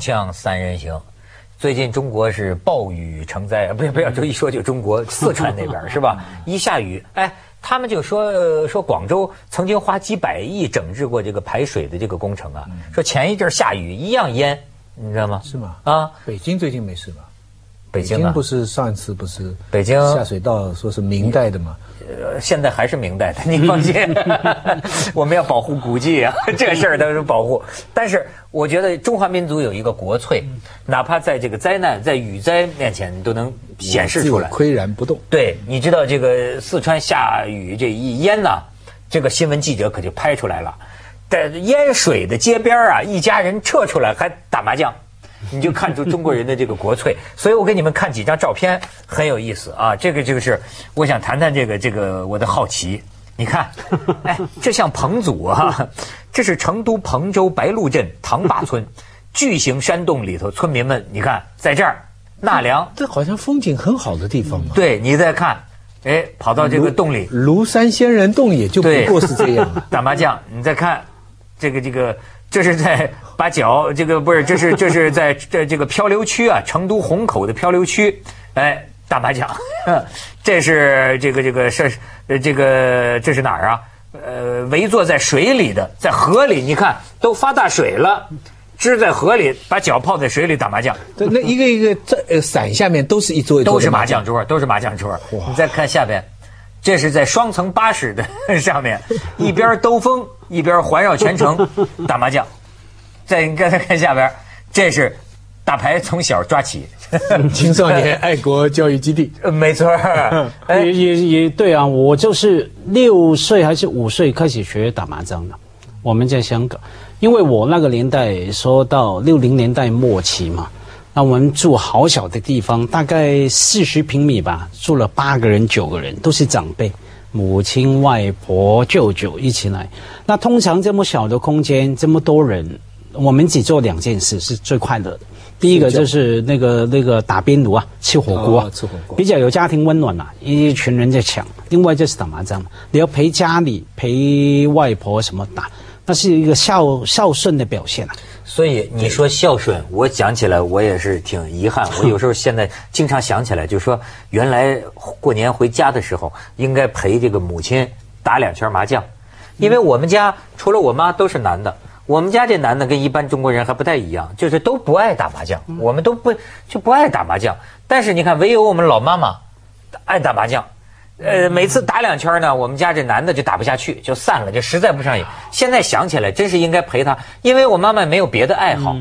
锵锵三人行，最近中国是暴雨成灾，不是不要这一说就中国四川那边是吧？一下雨，哎，他们就说呃说广州曾经花几百亿整治过这个排水的这个工程啊，说前一阵下雨一样淹，你知道吗？是吗？啊，北京最近没事吧？北京啊不，是上一次不是北京下水道说是明代的吗？呃现在还是明代的，你 放心，我们要保护古迹啊，这事儿都是保护。但是我觉得中华民族有一个国粹，哪怕在这个灾难、在雨灾面前，你都能显示出来。岿然不动。对，你知道这个四川下雨这一淹呢，这个新闻记者可就拍出来了，在淹水的街边啊，一家人撤出来还打麻将。你就看出中国人的这个国粹，所以我给你们看几张照片，很有意思啊。这个就是我想谈谈这个这个我的好奇。你看，哎，这像彭祖啊，这是成都彭州白鹿镇唐坝村巨型山洞里头，村民们你看在这儿纳凉，这好像风景很好的地方嘛。对你再看，哎，跑到这个洞里庐山仙人洞也就不过是这样了。打麻将，你再看这个这个，这是在把脚这个不是，这是 这是在这这个漂流区啊，成都虹口的漂流区，哎，打麻将，这是这个这个是呃这个这是哪儿啊？呃，围坐在水里的，在河里，你看都发大水了，支在河里，把脚泡在水里打麻将。对，那一个一个在呃伞下面都是一桌一桌都是麻将桌，都是麻将桌。你再看下边，这是在双层巴士的 上面，一边兜风一边环绕全城 打麻将。再你刚才看下边，这是打牌从小抓起，青少年爱国教育基地。呃 没错。哎也也也对啊，我就是六岁还是五岁开始学打麻将的。我们在香港，因为我那个年代说到六零年代末期嘛，那我们住好小的地方，大概四十平米吧，住了八个人、九个人，都是长辈，母亲、外婆、舅舅一起来。那通常这么小的空间，这么多人，我们只做两件事是最快乐的。第一个就是那个那个打边炉啊，吃火锅啊，哦吃火锅比较有家庭温暖嘛，一群人在抢。另外就是打麻将嘛，你要陪家里、陪外婆什么打，那是一个孝孝顺的表现啊。所以你说孝顺，我讲起来 我也是挺遗憾。我有时候现在经常想起来，就说原来过年回家的时候，应该陪这个母亲打两圈麻将，因为我们家除了我妈都是男的。我们家这男的跟一般中国人还不太一样，就是都不爱打麻将，我们都不就不爱打麻将。但是你看，唯有我们老妈妈爱打麻将。呃，每次打两圈呢，我们家这男的就打不下去，就散了，就实在不上瘾。现在想起来，真是应该陪他，因为我妈妈没有别的爱好。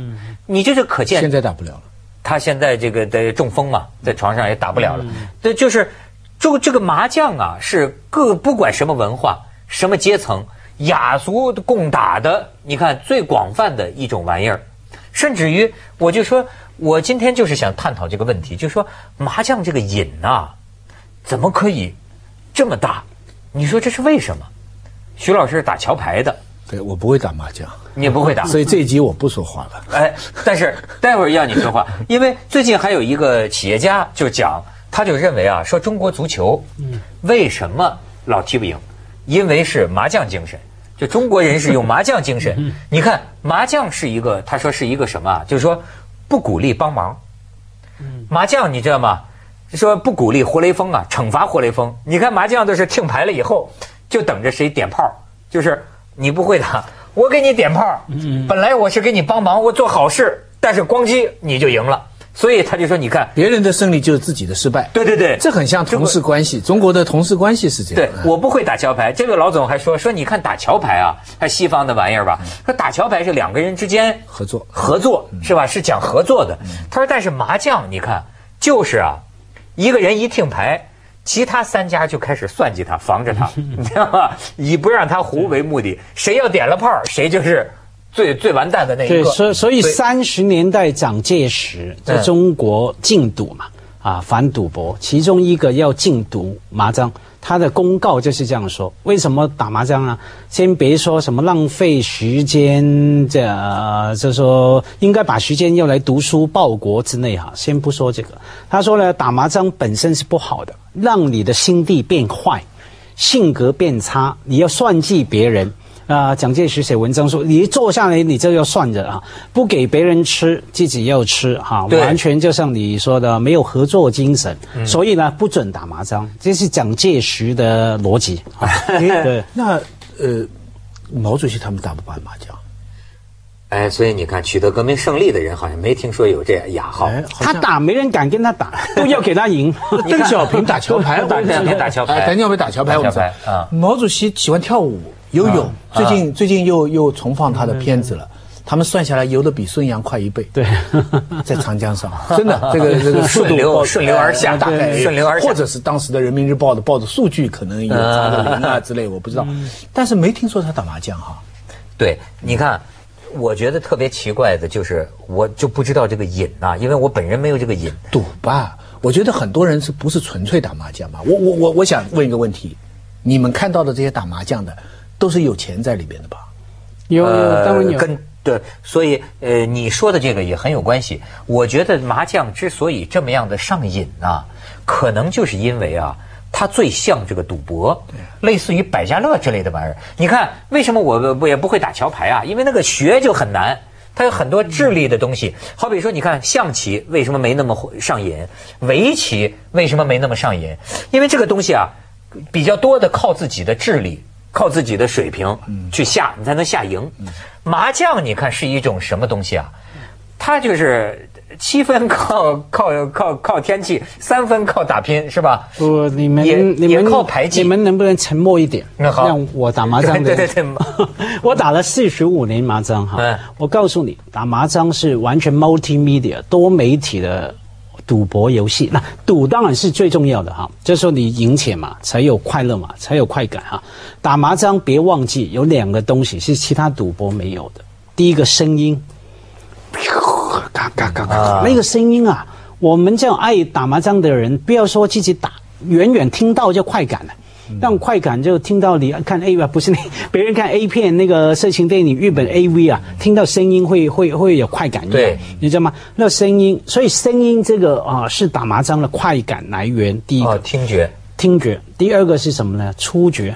你这就可见现在打不了了。他现在这个的中风嘛，在床上也打不了了。对，就是就这个麻将啊，是各不管什么文化、什么阶层、雅俗共打的，你看最广泛的一种玩意儿。甚至于，我就说，我今天就是想探讨这个问题，就说麻将这个瘾呐、怎么可以这么大？你说这是为什么？徐老师是打桥牌的，对我不会打麻将，你也不会打，所以这一集我不说话了。哎，但是待会儿要你说话，因为最近还有一个企业家就讲，他就认为啊，说中国足球，为什么老踢不赢？因为是麻将精神，就中国人是有麻将精神。你看麻将是一个，他说是一个什么啊？就是说不鼓励帮忙。麻将你知道吗？说不鼓励活雷锋啊，惩罚活雷锋。你看麻将都是听牌了以后，就等着谁点炮，就是你不会打，我给你点炮。本来我是给你帮忙，我做好事，但是咣叽你就赢了。所以他就说，你看，别人的胜利就是自己的失败。对对对，这很像同事关系，中国的同事关系是这样。对我不会打桥牌。这个老总还说说，你看打桥牌啊，还西方的玩意儿吧？说打桥牌是两个人之间合作合作是吧？是讲合作的。他说，但是麻将你看，就是啊，一个人一听牌。其他三家就开始算计他，防着他，你知道吗？以不让他胡为目的，谁要点了炮，谁就是最最完蛋的那一对，个。所以所以三十年代蒋介石在中国禁赌嘛，啊，反赌博，其中一个要禁赌麻将，他的公告就是这样说。为什么打麻将呢？先别说什么浪费时间，这呃就说应该把时间用来读书报国之类哈，先不说这个。他说呢，打麻将本身是不好的，让你的心地变坏。性格变差，你要算计别人，啊、蒋介石写文章说，你一坐下来你就要算着啊，不给别人吃，自己要吃哈、对完全就像你说的，没有合作精神，所以呢，不准打麻将，这是蒋介石的逻辑。啊 对，那呃，毛主席他们打不打麻将？哎，所以你看，取得革命胜利的人好像没听说有这雅号。哎，他打没人敢跟他打，都要给他赢。邓小平打桥牌，邓小平打桥牌哎邓小平打桥牌，我们知道桥牌啊毛主席喜欢跳舞、游泳，最近最近又又重放他的片子了。他们算下来游的比孙杨快一倍，对，在长江上，真的这个 这个速顺流度顺流而下大概对顺流而下。或者是当时的人民日报的报的数据可能有查的零啊之类，我不知道，但是没听说他打麻将哈。对，你看，我觉得特别奇怪的就是，我就不知道这个瘾呐、因为我本人没有这个瘾。赌吧，我觉得很多人是不是纯粹打麻将吧？我我我我想问一个问题，你们看到的这些打麻将的，都是有钱在里边的吧？有有当然有。跟对，所以呃，你说的这个也很有关系。我觉得麻将之所以这么样的上瘾啊，可能就是因为啊，它最像这个赌博，类似于百家乐之类的玩意儿。你看，为什么我我也不会打桥牌啊？因为那个学就很难。它有很多智力的东西，好比说，你看象棋为什么没那么上瘾，围棋为什么没那么上瘾？因为这个东西啊，比较多的靠自己的智力，靠自己的水平去下，你才能下赢。麻将你看是一种什么东西啊？它就是七分靠靠靠靠天气，三分靠打拼，是吧？不，你们也也你们靠牌技你们能不能沉默一点？那好让我打麻将的。对对对 我打了四十五年麻将哈嗯。我告诉你，打麻将是完全 multimedia 多媒体的赌博游戏。那赌当然是最重要的哈，就是说你赢钱嘛，才有快乐嘛，才有快感哈。打麻将别忘记有两个东西是其他赌博没有的，第一个声音。嘎嘎嘎嘎，那个声音啊，我们这样爱打麻将的人，不要说自己打，远远听到就快感了。那种快感就听到你看 A 吧，不是那别人看 A 片那个色情电影、日本 AV 啊，听到声音会会会有快感对，你知道吗？那声音，所以声音这个啊是打麻将的快感来源。第一个，哦，听觉，听觉，第二个是什么呢？触觉。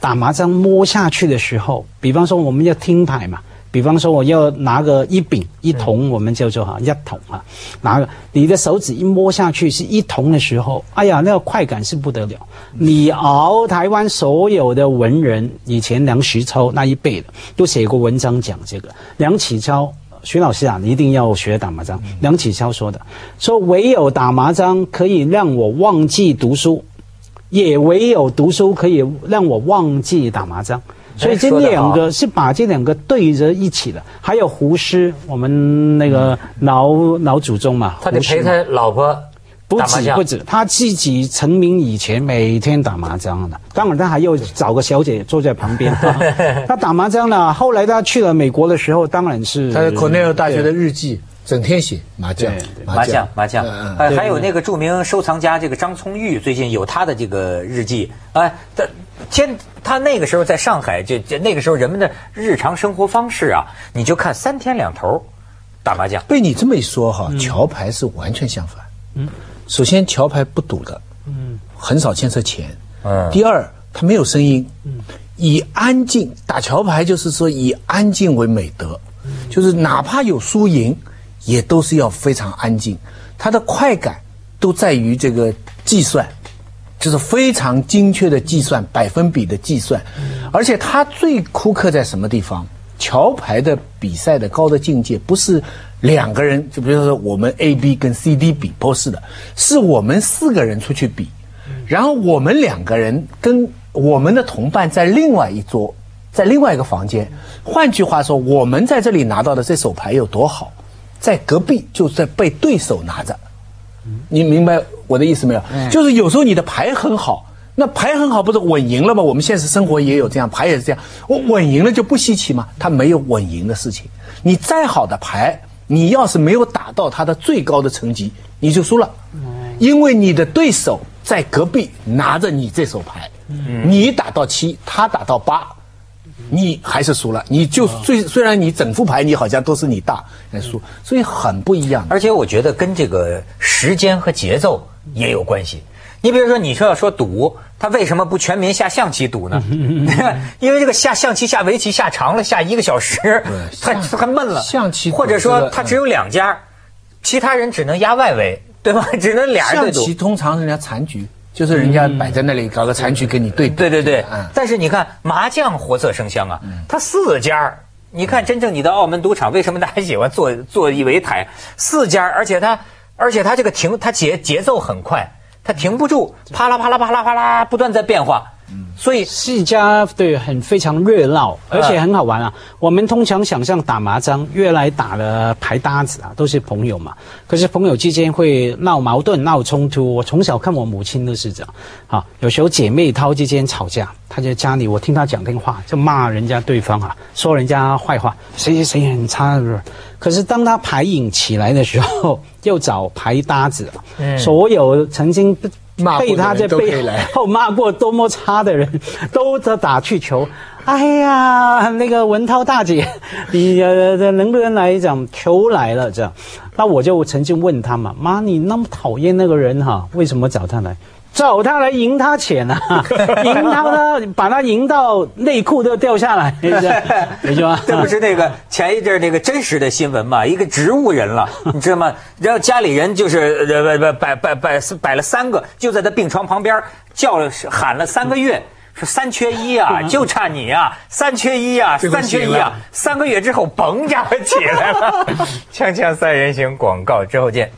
打麻将摸下去的时候，比方说我们要听牌嘛，比方说我要拿个一饼一筒，我们叫做哈一筒啊，拿个你的手指一摸下去是一筒的时候，哎呀，那个快感是不得了。你熬台湾所有的文人，以前梁实超那一辈的都写过文章讲这个，梁启超。徐老师啊，你一定要学打麻将。梁启超说的，说唯有打麻将可以让我忘记读书，也唯有读书可以让我忘记打麻将。所以这两个是把这两个对着一起的。还有胡适，我们那个老老祖宗嘛，他得陪他老婆不打麻将。止不止，他自己成名以前每天打麻将的，当然他还要找个小姐坐在旁边。他打麻将呢，后来他去了美国的时候，当然是他在 Cornell 大学的日记整天写麻将麻将，麻将，还有那个著名收藏家这个张聪玉，最近有他的这个日记，哎，他天，他那个时候在上海，就就那个时候人们的日常生活方式啊，你就看三天两头打麻将，被你这么一说哈，桥牌是完全相反。嗯，首先桥牌不赌的，嗯，很少牵涉钱。嗯。第二，它没有声音。嗯，以安静打桥牌就是说以安静为美德，就是哪怕有输赢，也都是要非常安静。它的快感都在于这个计算，就是非常精确的计算，百分比的计算。而且它最苛刻在什么地方？桥牌的比赛的高的境界不是两个人，就比如说我们 A、B 跟 C、D 比，不是的，是我们四个人出去比，然后我们两个人跟我们的同伴在另外一桌，在另外一个房间。换句话说，我们在这里拿到的这手牌有多好，在隔壁就在被对手拿着。你明白我的意思没有？就是有时候你的牌很好，那牌很好不是稳赢了吗？我们现实生活也有这样，牌也是这样。我稳赢了就不稀奇吗？它没有稳赢的事情。你再好的牌，你要是没有打到它的最高的层级，你就输了，因为你的对手在隔壁拿着你这手牌，你打到七，他打到八。你还是输了，你就虽虽然你整副牌你好像都是你大，来输，所以很不一样。而且我觉得跟这个时间和节奏也有关系。你比如说，你说要说赌，他为什么不全民下象棋赌呢？因为这个下象棋、下围棋下长了，下一个小时，他他闷了。象棋或者说他只有两家，其他人只能压外围，对吧？只能俩人对赌。象棋通常人家残局。就是人家摆在那里搞个残局跟你对对对对，但是你看麻将活色生香啊，它四家你看真正你的澳门赌场为什么大家喜欢坐 坐一围台？四家而且它而且它这个停它节节奏很快，它停不住，啪啦啪啦啪啦啪啦不断在变化。所以世家对很非常热闹，而且很好玩啊。我们通常想象打麻将，越来打了牌搭子啊，都是朋友嘛。可是朋友之间会闹矛盾、闹冲突。我从小看我母亲都是这样，啊，有时候姐妹淘之间吵架，她在家里，我听她讲电话就骂人家对方啊，说人家坏话，谁谁谁很差？可是当她牌瘾起来的时候，又找牌搭子，所有曾经。被他在背后 骂过多么差的人，都在打去球。哎呀，那个文涛大姐，你呃能不能来讲球来了这样？那我就曾经问他嘛，妈，你那么讨厌那个人哈，为什么找他来？找他来赢他钱啊，赢他呢把他赢到内裤都掉下来，没错 这不是那个前一阵那个真实的新闻嘛？一个植物人了，你知道吗？然后家里人就是呃不不摆摆摆摆了三个，就在他病床旁边叫了喊了三个月，说三缺一啊，就差你啊，三缺一啊，三缺一啊，三个月之后嘣家伙起来了，锵锵三人行广告之后见。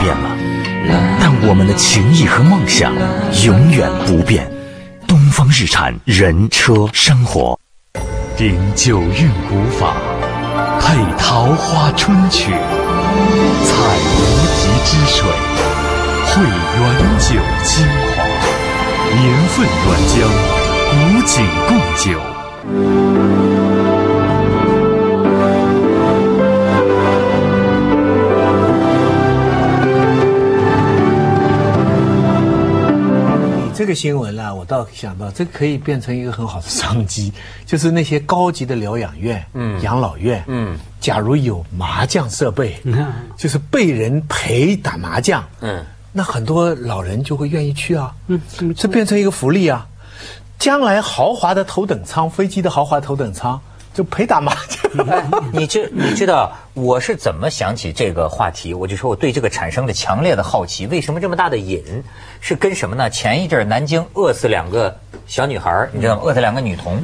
变了，但我们的情谊和梦想永远不变。东方日产人车生活，顶九韵古法，配桃花春曲，采无极之水，汇原酒精华，年份原浆，古井贡酒。个新闻呢，我倒想到，这可以变成一个很好的商机，就是那些高级的疗养院、嗯，养老院，嗯，假如有麻将设备，就是被人陪打麻将，嗯，那很多老人就会愿意去啊，嗯，这变成一个福利啊，将来豪华的头等舱，飞机的豪华头等舱。就陪打麻将，你知你知道我是怎么想起这个话题？我就说我对这个产生了强烈的好奇，为什么这么大的瘾？是跟什么呢？前一阵南京饿死两个小女孩，你知道吗？饿死两个女童，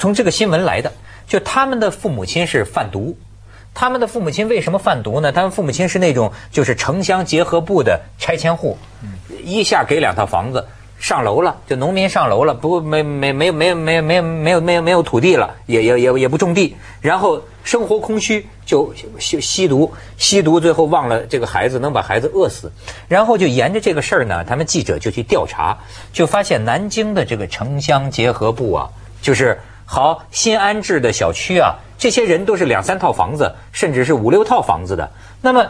从这个新闻来的。就他们的父母亲是贩毒，他们的父母亲为什么贩毒呢？他们父母亲是那种就是城乡结合部的拆迁户，一下给两套房子。上楼了，就农民上楼了，不没没没有没没没没有没有没有土地了，也也也也不种地，然后生活空虚，就吸吸毒，吸毒最后忘了这个孩子能把孩子饿死，然后就沿着这个事儿呢，他们记者就去调查，就发现南京的这个城乡结合部啊，就是好新安置的小区啊，这些人都是两三套房子，甚至是五六套房子的，那么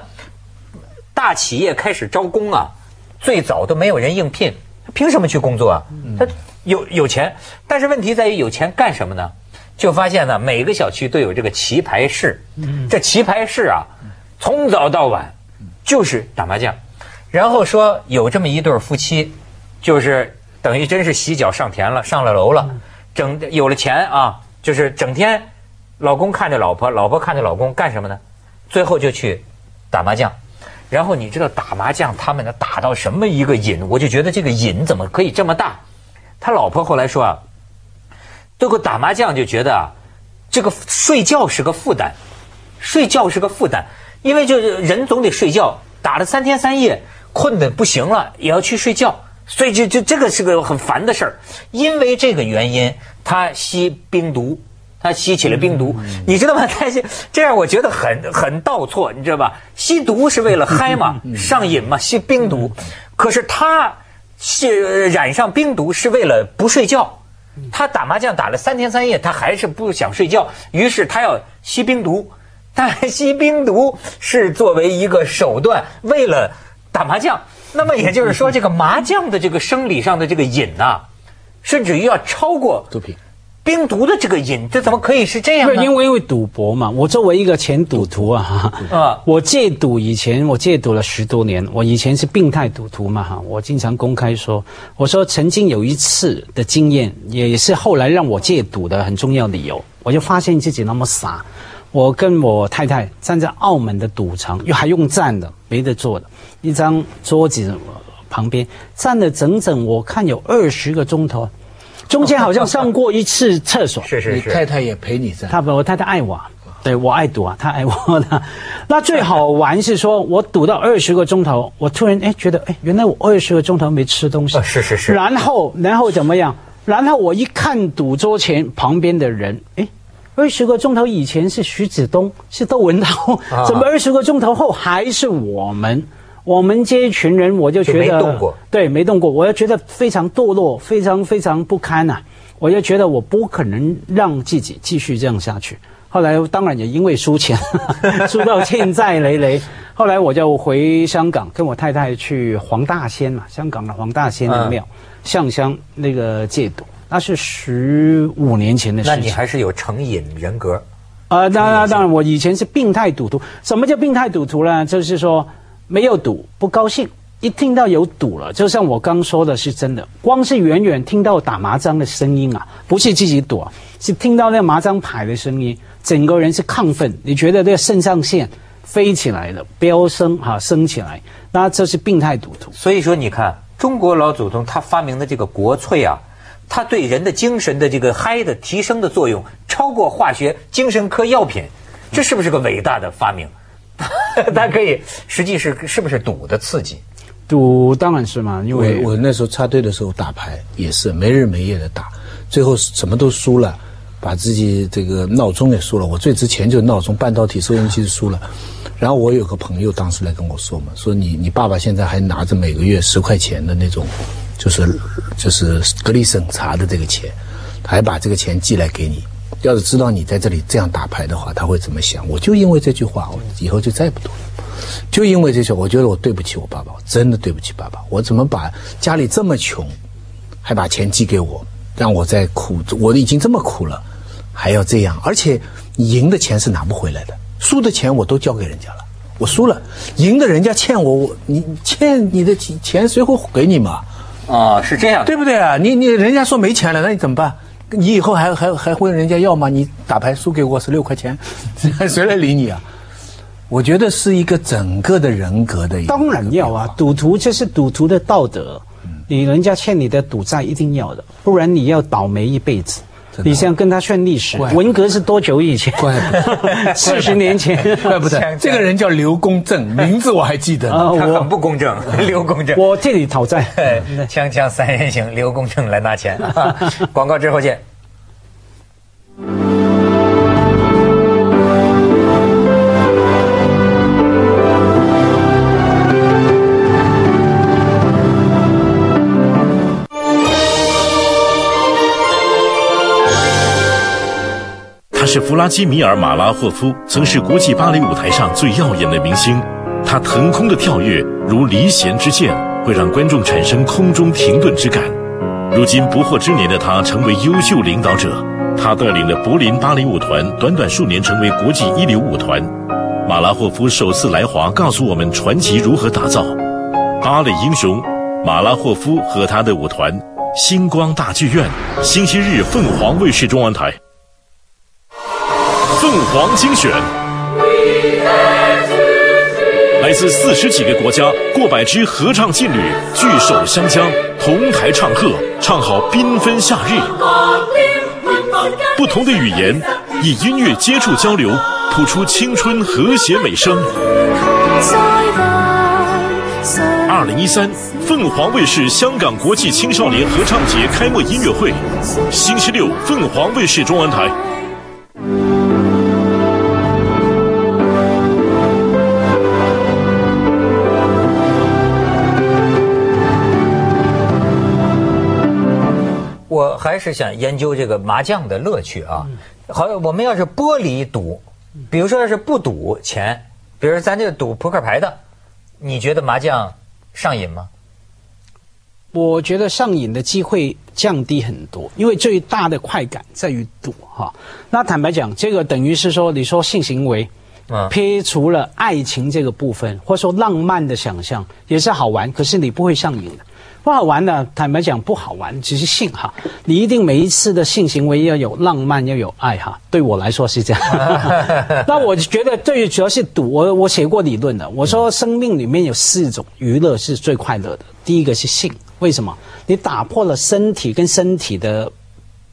大企业开始招工啊，最早都没有人应聘。凭什么去工作啊？他有有钱，但是问题在于有钱干什么呢？就发现呢，每个小区都有这个棋牌室，这棋牌室啊，从早到晚就是打麻将。然后说有这么一对夫妻，就是等于真是洗脚上田了，上了楼了，整有了钱啊，就是整天老公看着老婆，老婆看着老公干什么呢？最后就去打麻将。然后你知道打麻将，他们能打到什么一个瘾？我就觉得这个瘾怎么可以这么大？他老婆后来说啊，这个打麻将就觉得啊，这个睡觉是个负担，睡觉是个负担，因为就是人总得睡觉，打了三天三夜，困得不行了，也要去睡觉，所以就就这个是个很烦的事儿。因为这个原因，他吸冰毒。他吸起了冰毒，你知道吗？他这样，我觉得很很倒错，你知道吧？吸毒是为了 嗨嘛，上瘾嘛，吸冰毒。可是他是染上冰毒是为了不睡觉，他打麻将打了三天三夜，他还是不想睡觉，于是他要吸冰毒。但吸冰毒是作为一个手段，为了打麻将。那么也就是说，这个麻将的这个生理上的这个瘾呐，甚至于要超过毒品。冰毒的这个瘾，这怎么可以是这样呢？因为因为赌博嘛，我作为一个前赌徒啊，啊，我戒赌以前我戒赌了十多年，我以前是病态赌徒嘛哈，我经常公开说，我说曾经有一次的经验，也是后来让我戒赌的很重要理由，我就发现自己那么傻，我跟我太太站在澳门的赌场，又还用站的，没得坐的，一张桌子旁边站了整整我看有二十个钟头。中间好像上过一次厕所，是 是是，太太也陪你在。他不，我太太爱我，对我爱赌啊，他爱我的。那最好玩是说，我赌到二十个钟头，我突然哎觉得哎，原来我二十个钟头没吃东西。是是是。然后然后怎么样？然后我一看赌桌前旁边的人，哎，二十个钟头以前是徐子东，是窦文涛，怎么二十个钟头后还是我们？我们这一群人，我就觉得没动过，对，没动过，我就觉得非常堕落，非常非常不堪呐！我就觉得我不可能让自己继续这样下去。后来当然也因为输钱，输到欠债累累。后来我就回香港，跟我太太去黄大仙嘛，香港的黄大仙的庙上香那个戒赌，那是十五年前的事情。那你还是有成瘾人格？啊，当然当然，我以前是病态赌徒。什么叫病态赌徒呢？就是说。没有赌不高兴，一听到有赌了，就像我刚说的是真的。光是远远听到打麻将的声音啊，不是自己赌，是听到那麻将牌的声音，整个人是亢奋。你觉得这个肾上腺飞起来了，飙升哈升起来，那这是病态赌徒。所以说，你看中国老祖宗他发明的这个国粹啊，它对人的精神的这个嗨的提升的作用，超过化学精神科药品，这是不是个伟大的发明？它可以，实际是是不是赌的刺激？赌当然是嘛，因为我那时候插队的时候打牌也是没日没夜的打，最后什么都输了，把自己这个闹钟也输了。我最值钱就是闹钟，半导体收音机输了。然后我有个朋友当时来跟我说嘛，说你你爸爸现在还拿着每个月十块钱的那种，就是就是隔离审查的这个钱，还把这个钱寄来给你。要是知道你在这里这样打牌的话，他会怎么想？我就因为这句话，我以后就再不赌了。就因为这些，我觉得我对不起我爸爸，我真的对不起爸爸。我怎么把家里这么穷，还把钱寄给我，让我在苦，我已经这么苦了，还要这样？而且赢的钱是拿不回来的，输的钱我都交给人家了。我输了，赢的人家欠我，我你欠你的钱谁会给你嘛？啊，是这样，对不对啊？你你人家说没钱了，那你怎么办？你以后还还还问人家要吗？你打牌输给我十六块钱，谁来理你啊？我觉得是一个整个的人格的。当然要啊，赌徒这是赌徒的道德。你人家欠你的赌债一定要的，不然你要倒霉一辈子。你像跟他算历史，文革是多久以前？四十年前，怪不得这个人叫刘公正，名字我还记得。他很不公正，刘公正。我替你讨债。锵锵三人行，刘公正来拿钱。广告之后见。是弗拉基米尔·马拉霍夫，曾是国际芭蕾舞台上最耀眼的明星。他腾空的跳跃如离弦之箭，会让观众产生空中停顿之感。如今不惑之年的他成为优秀领导者，他带领的柏林芭蕾舞团短短数年成为国际一流舞团。马拉霍夫首次来华，告诉我们传奇如何打造。芭蕾英雄马拉霍夫和他的舞团，星光大剧院，星期日凤凰卫视中文台。凤凰精选，来自四十几个国家，过百支合唱劲旅聚首湘江，同台唱和，唱好缤纷夏日。不同的语言，以音乐接触交流，谱出青春和谐美声。二零一三凤凰卫视香港国际青少年合唱节开幕音乐会，星期六凤凰卫视中文台。我还是想研究这个麻将的乐趣啊。好，我们要是剥离赌，比如说要是不赌钱，比如咱这赌扑克牌的，你觉得麻将上瘾吗？我觉得上瘾的机会降低很多，因为最大的快感在于赌哈。那坦白讲，这个等于是说，你说性行为，嗯撇除了爱情这个部分，或者说浪漫的想象，也是好玩，可是你不会上瘾的。不好玩呢，坦白讲不好玩，只是性哈。你一定每一次的性行为要有浪漫，要有爱哈。对我来说是这样。那我觉得对于主要是赌，我我写过理论的，我说生命里面有四种娱乐是最快乐的，第一个是性，为什么？你打破了身体跟身体的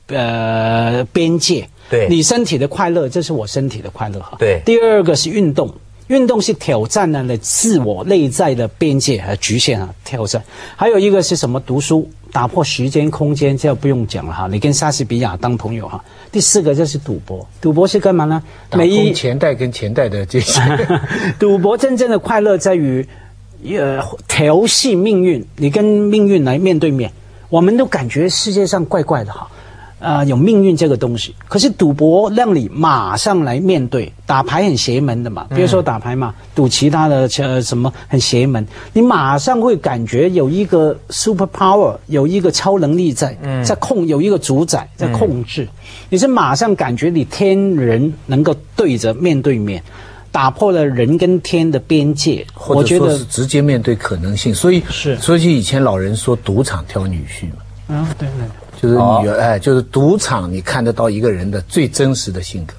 呃边界，对你身体的快乐，这是我身体的快乐哈。对第二个是运动，运动是挑战了你自我内在的边界和局限啊，挑战。还有一个是什么？读书，打破时间空间，这不用讲了哈。你跟莎士比亚当朋友哈。第四个就是赌博，赌博是干嘛呢？打通钱袋跟前代的界限。赌博真正的快乐在于，呃，调戏命运，你跟命运来面对面。我们都感觉世界上怪怪的哈，呃，有命运这个东西。可是赌博让你马上来面对，打牌很邪门的嘛，比如说打牌嘛，赌其他的呃什么很邪门，你马上会感觉有一个 super power，有一个超能力在，在控，有一个主宰在控制，你是马上感觉你天人能够对着面对面。打破了人跟天的边界，我觉得是直接面对可能性，所以是所以以前老人说赌场挑女婿嘛，啊，对对。就是哦女儿、哎，就是赌场你看得到一个人的最真实的性格，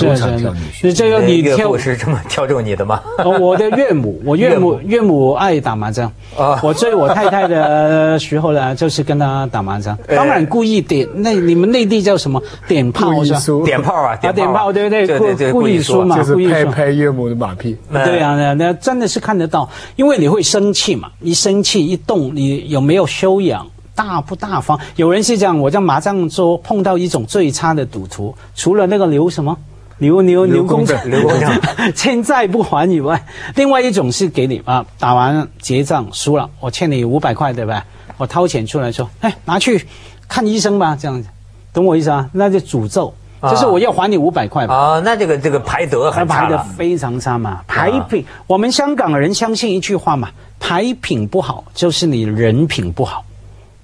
赌是是场挑女是，婿。这个你挑我是这么挑中你的吗？哦我的岳母，我岳母岳母爱打麻将啊。我追我太太的时候呢，就是跟她打麻将，当然故意点那你们内地叫什么点炮是吧？点炮啊，啊，点炮对不对？对对对，故故意输嘛，就是故意输。拍拍岳母的马屁。对啊，那那真的是看得到，因为你会生气嘛，一生气一动，你有没有修养？大不大方？有人是这样，我在麻将桌碰到一种最差的赌徒，除了那个刘什么刘刘刘公子刘公子 欠债不还以外，另外一种是给你啊，打完结账输了，我欠你五百块，对吧？我掏钱出来说，哎，拿去看医生吧，这样子，懂我意思啊？那就诅咒，就是我要还你五百块吧。啊，那这个这个牌德他排的很差。非常差嘛，牌品，我们香港人相信一句话嘛，牌品不好就是你人品不好，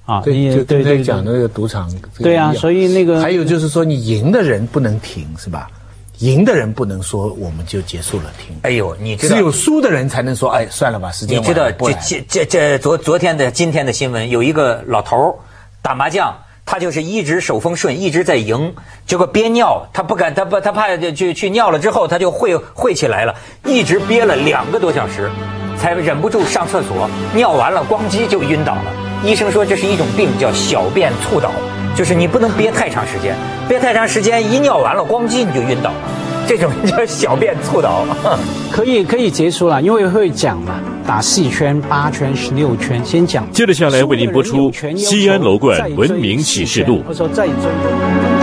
啊，对，你就刚才对对对，讲的那个赌场。对啊所以那个还有就是说，你赢的人不能停，是吧？赢的人不能说我们就结束了停，哎呦，你知道只有输的人才能说，哎，算了吧，时间你知道这这这这昨昨天的今天的新闻，有一个老头儿打麻将，他就是一直手风顺，一直在赢，结果憋尿，他不敢，他不他怕就去去尿了之后，他就会会起来了，一直憋了两个多小时，才忍不住上厕所，尿完了咣叽就晕倒了。医生说这是一种病，叫小便猝倒，就是你不能憋太长时间，憋太长时间一尿完了咣叽你就晕倒了，这种叫小便猝倒。可以可以结束了，因为会讲嘛，打四圈、八圈、十六圈，先讲。接着下来为您播出西安楼冠文明启示录四圈或者说再追。